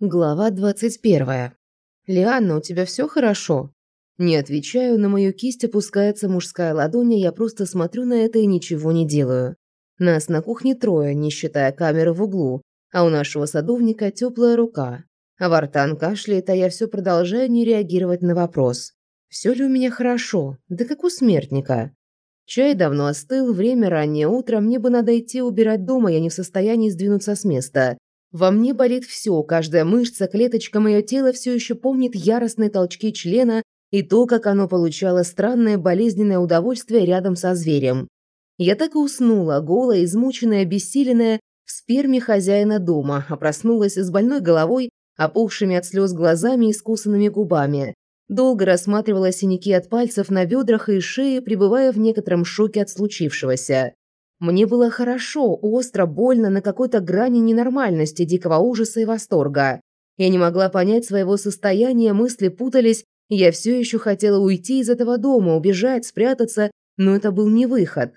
Глава 21. «Лианна, у тебя все хорошо?» Не отвечаю, на мою кисть опускается мужская ладонь, и я просто смотрю на это и ничего не делаю. Нас на кухне трое, не считая камеры в углу, а у нашего садовника теплая рука. А Вартан кашляет, а я все продолжаю не реагировать на вопрос. Все ли у меня хорошо? Да как у смертника. Чай давно остыл, время раннее утро, мне бы надо идти убирать дома, я не в состоянии сдвинуться с места. Во мне болит все, каждая мышца, клеточка моего тела все еще помнит яростные толчки члена и то, как оно получало странное болезненное удовольствие рядом со зверем. Я так и уснула, голая, измученная, обессиленная, в сперме хозяина дома, а проснулась с больной головой, опухшими от слез глазами и скусанными губами. Долго рассматривала синяки от пальцев на бедрах и шее, пребывая в некотором шоке от случившегося. Мне было хорошо, остро, больно, на какой-то грани ненормальности, дикого ужаса и восторга. Я не могла понять своего состояния, мысли путались, я все еще хотела уйти из этого дома, убежать, спрятаться, но это был не выход.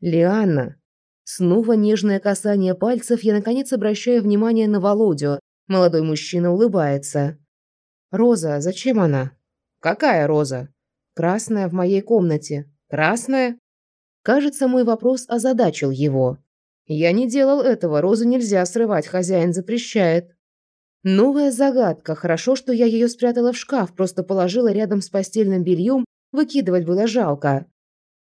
Лианна. Снова нежное касание пальцев, я наконец обращаю внимание на Володю. Молодой мужчина улыбается. «Роза, зачем она?» «Какая роза?» «Красная в моей комнате». «Красная?» Кажется, мой вопрос озадачил его. Я не делал этого, розу нельзя срывать, хозяин запрещает. Новая загадка. Хорошо, что я ее спрятала в шкаф, просто положила рядом с постельным бельем, выкидывать было жалко.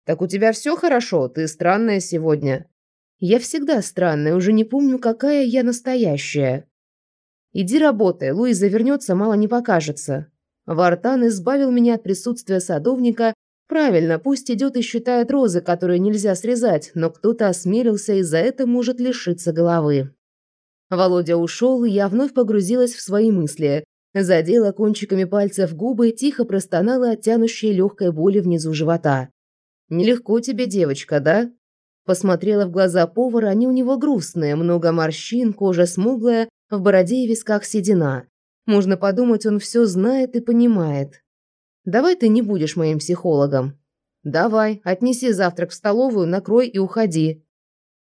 Так у тебя все хорошо, ты странная сегодня. Я всегда странная, уже не помню, какая я настоящая. Иди работай, Луиза вернется, мало не покажется. Вартан избавил меня от присутствия садовника Правильно, пусть идет и считает розы, которые нельзя срезать, но кто-то осмелился и за это может лишиться головы. Володя ушел, и я вновь погрузилась в свои мысли. Задела кончиками пальцев губы, тихо простонала от тянущей легкой боли внизу живота. «Нелегко тебе, девочка, да?» Посмотрела в глаза повара, они у него грустные, много морщин, кожа смуглая, в бороде и висках седина. Можно подумать, он все знает и понимает. Давай ты не будешь моим психологом. Давай, отнеси завтрак в столовую, накрой и уходи.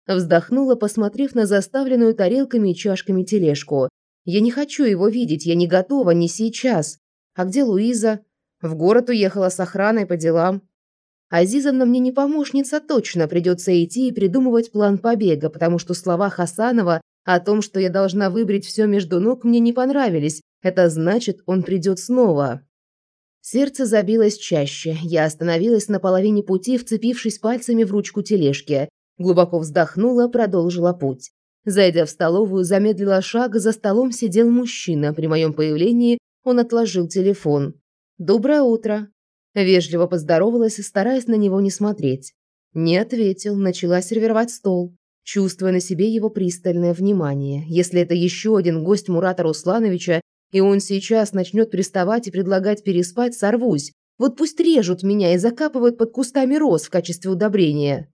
Вздохнула, посмотрев на заставленную тарелками и чашками тележку. Я не хочу его видеть, я не готова, не сейчас. А где Луиза? В город уехала с охраной по делам. Азизовна мне не помощница точно, придется идти и придумывать план побега, потому что слова Хасанова о том, что я должна выбрать все между ног, мне не понравились. Это значит, он придет снова. Сердце забилось чаще. Я остановилась на половине пути, вцепившись пальцами в ручку тележки. Глубоко вздохнула, продолжила путь. Зайдя в столовую, замедлила шаг, за столом сидел мужчина. При моем появлении он отложил телефон. «Доброе утро». Вежливо поздоровалась, стараясь на него не смотреть. Не ответил, начала сервировать стол, чувствуя на себе его пристальное внимание. Если это еще один гость Мурата Руслановича, и он сейчас начнет приставать и предлагать переспать, сорвусь. Вот пусть режут меня и закапывают под кустами роз в качестве удобрения.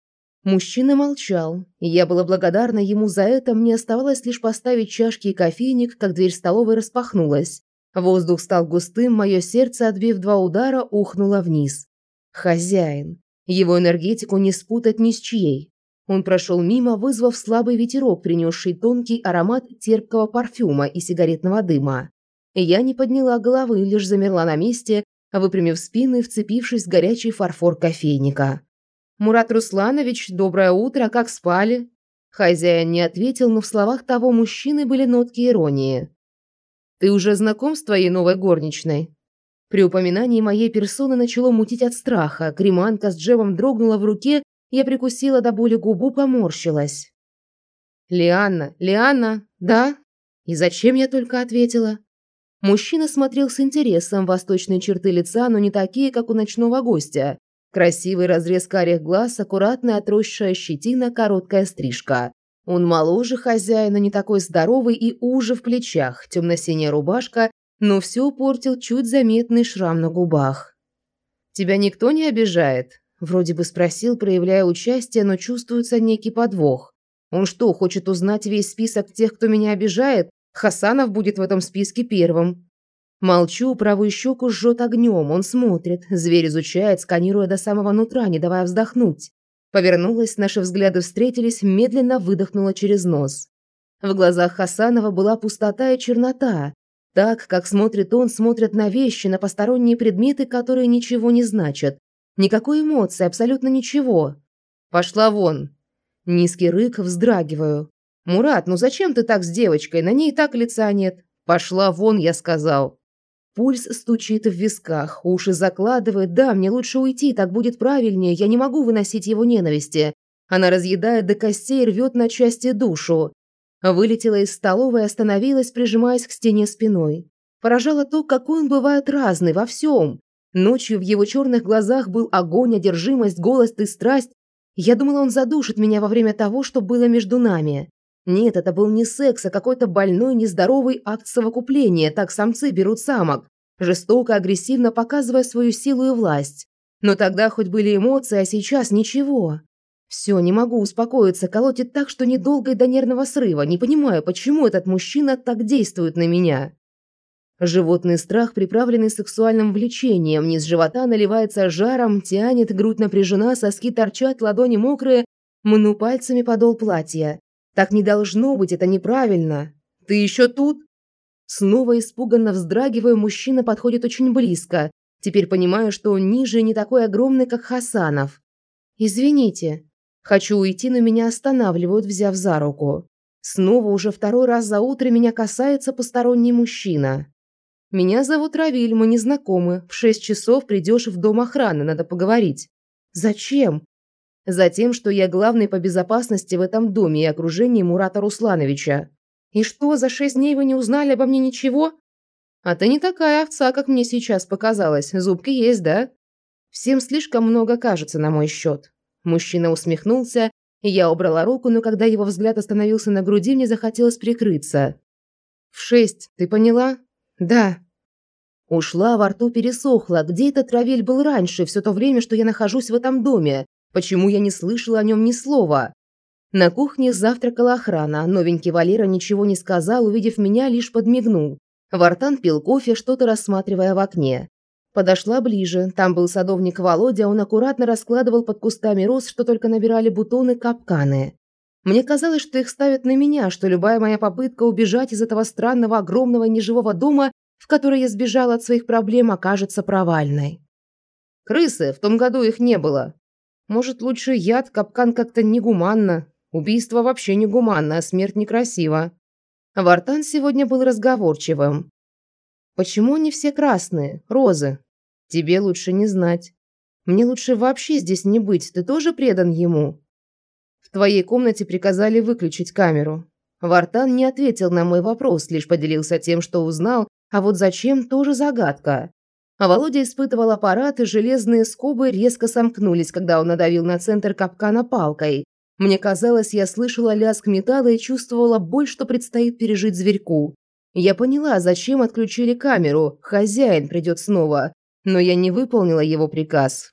Мужчина молчал, и я была благодарна ему за это, мне оставалось лишь поставить чашки и кофейник, как дверь столовой распахнулась. Воздух стал густым, мое сердце, отбив два удара, ухнуло вниз. Хозяин. Его энергетику не спутать ни с чьей. Он прошел мимо, вызвав слабый ветерок, принесший тонкий аромат терпкого парфюма и сигаретного дыма. Я не подняла головы, лишь замерла на месте, выпрямив спину и вцепившись в горячий фарфор кофейника. «Мурат Русланович, доброе утро, как спали?» Хозяин не ответил, но в словах того мужчины были нотки иронии. «Ты уже знаком с твоей новой горничной?» При упоминании моей персоны начало мутить от страха. Креманка с джемом дрогнула в руке, я прикусила до боли губу, поморщилась. «Лианна, Лианна, да?» И зачем я только ответила? Мужчина смотрел с интересом, восточные черты лица, но не такие, как у ночного гостя. Красивый разрез карих глаз, аккуратная отросшая щетина, короткая стрижка. Он моложе хозяина, не такой здоровый и уже в плечах, темно-синяя рубашка, но все портил чуть заметный шрам на губах. «Тебя никто не обижает?» Вроде бы спросил, проявляя участие, но чувствуется некий подвох. Он что, хочет узнать весь список тех, кто меня обижает, Хасанов будет в этом списке первым. Молчу, правую щеку жжет огнем, он смотрит. Зверь изучает, сканируя до самого нутра, не давая вздохнуть. Повернулась, наши взгляды встретились, медленно выдохнула через нос. В глазах Хасанова была пустота и чернота. Так, как смотрит он, смотрят на вещи, на посторонние предметы, которые ничего не значат. Никакой эмоции, абсолютно ничего. «Пошла вон!» Низкий рык, вздрагиваю. «Мурат, ну зачем ты так с девочкой? На ней и так лица нет». «Пошла вон», я сказал. Пульс стучит в висках, уши закладывает. Да, мне лучше уйти, так будет правильнее. Я не могу выносить его ненависти. Она разъедает до костей и рвет на части душу. Вылетела из столовой остановилась, прижимаясь к стене спиной. Поражало то, какой он бывает разный во всем. Ночью в его черных глазах был огонь, одержимость, голос и страсть. Я думала, он задушит меня во время того, что было между нами. Нет, это был не секс, а какой-то больной, нездоровый акт совокупления. Так самцы берут самок, жестоко, агрессивно показывая свою силу и власть. Но тогда хоть были эмоции, а сейчас ничего. Все, не могу успокоиться, колотит так, что недолго и до нервного срыва. Не понимаю, почему этот мужчина так действует на меня. Животный страх, приправленный сексуальным влечением, низ живота наливается жаром, тянет, грудь напряжена, соски торчат, ладони мокрые, мну пальцами подол платья. Так не должно быть, это неправильно. Ты еще тут? Снова испуганно вздрагиваю, мужчина подходит очень близко. Теперь понимаю, что он ниже и не такой огромный, как Хасанов. Извините. Хочу уйти, но меня останавливают, взяв за руку. Снова уже второй раз за утро меня касается посторонний мужчина. Меня зовут Равиль, мы не знакомы. В шесть часов придешь в дом охраны, надо поговорить. Зачем? Затем, что я главный по безопасности в этом доме и окружении Мурата Руслановича. И что, за шесть дней вы не узнали обо мне ничего? А ты не такая овца, как мне сейчас показалось. Зубки есть, да? Всем слишком много кажется на мой счет. Мужчина усмехнулся, и я убрала руку, но когда его взгляд остановился на груди, мне захотелось прикрыться. «В шесть, ты поняла?» «Да». Ушла, во рту пересохла. Где этот Равель был раньше, все то время, что я нахожусь в этом доме? Почему я не слышала о нем ни слова? На кухне завтракала охрана. Новенький Валера ничего не сказал, увидев меня, лишь подмигнул. Вартан пил кофе, что-то рассматривая в окне. Подошла ближе. Там был садовник Володя, он аккуратно раскладывал под кустами роз, что только набирали бутоны, капканы. Мне казалось, что их ставят на меня, что любая моя попытка убежать из этого странного, огромного, неживого дома, в который я сбежала от своих проблем, окажется провальной. Крысы, в том году их не было. Может, лучше яд, капкан как-то негуманно. Убийство вообще негуманно, а смерть некрасиво. Вартан сегодня был разговорчивым. Почему они все красные? Розы. Тебе лучше не знать. Мне лучше вообще здесь не быть. Ты тоже предан ему? В твоей комнате приказали выключить камеру. Вартан не ответил на мой вопрос, лишь поделился тем, что узнал, а вот зачем тоже загадка. А Володя испытывал аппарат, и железные скобы резко сомкнулись, когда он надавил на центр капкана палкой. Мне казалось, я слышала лязг металла и чувствовала боль, что предстоит пережить зверьку. Я поняла, зачем отключили камеру. Хозяин придет снова. Но я не выполнила его приказ.